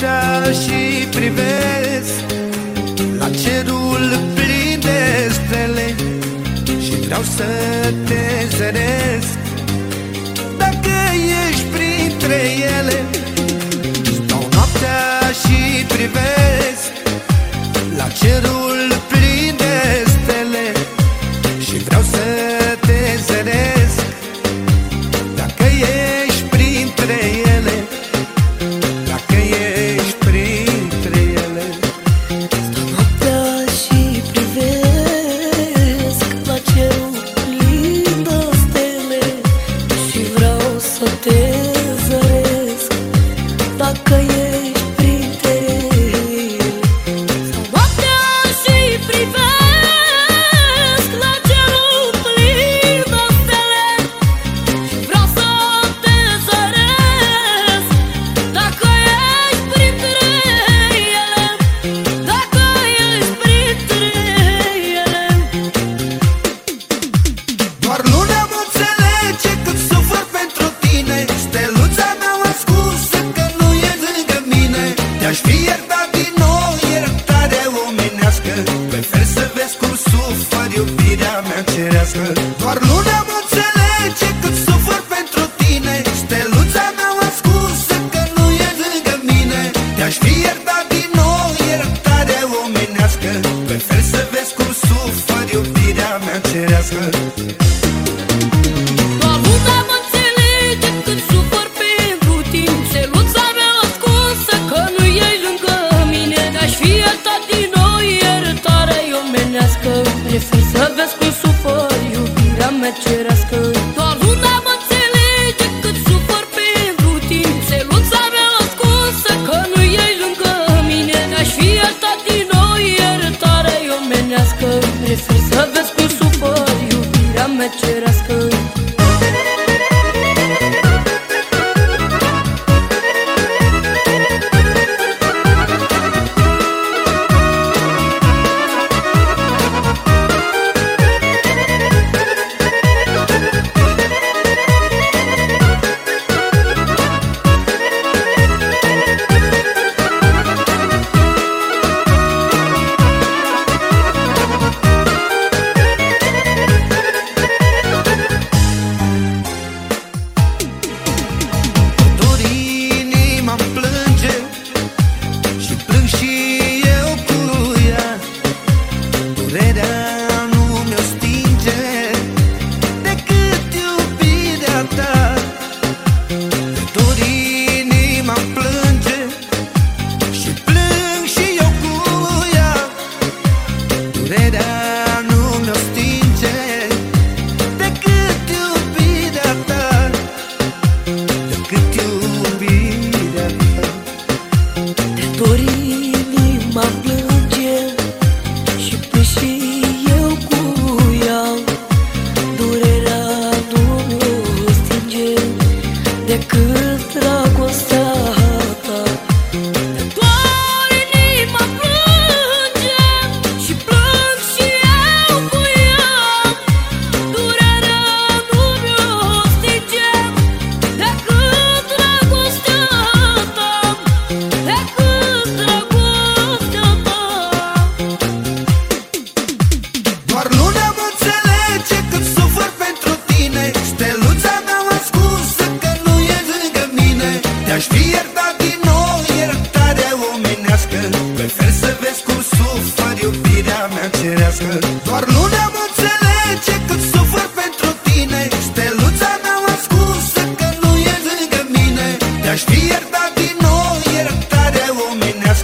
noaptea și privesc La cerul plin de stele Și vreau să te zăresc. Hakkaya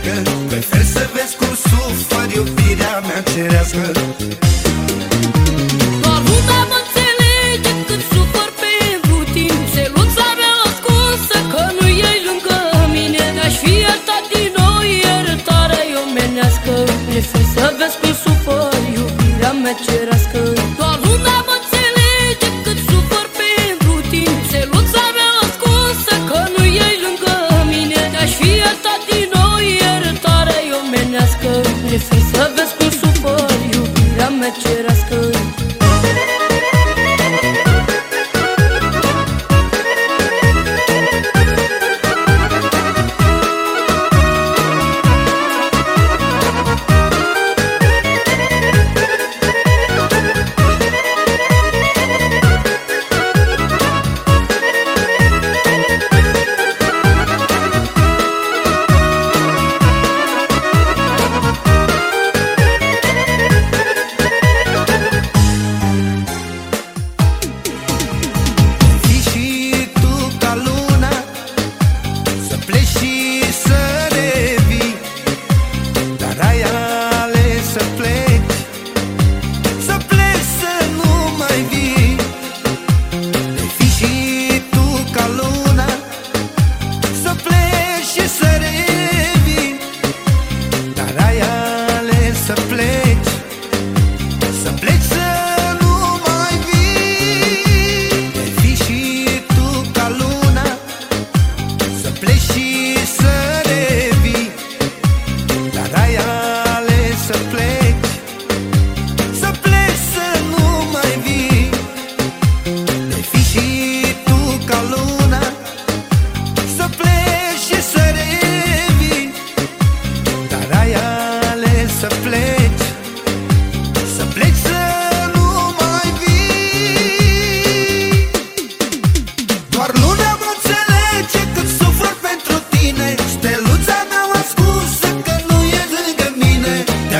pleacă Prefer să vezi cum sufăr iubirea mea cerească.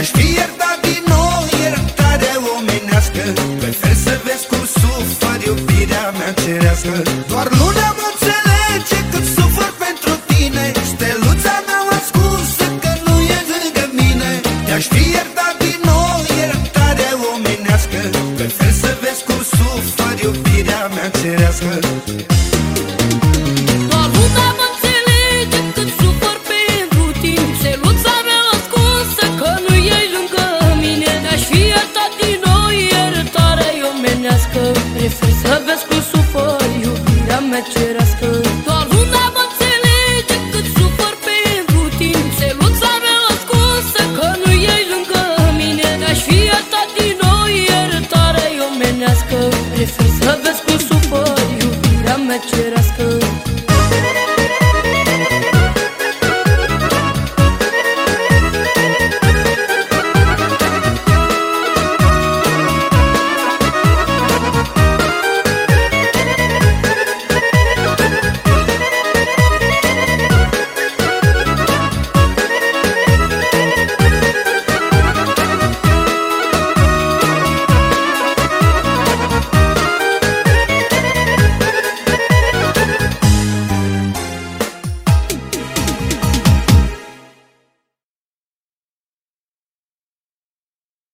I feel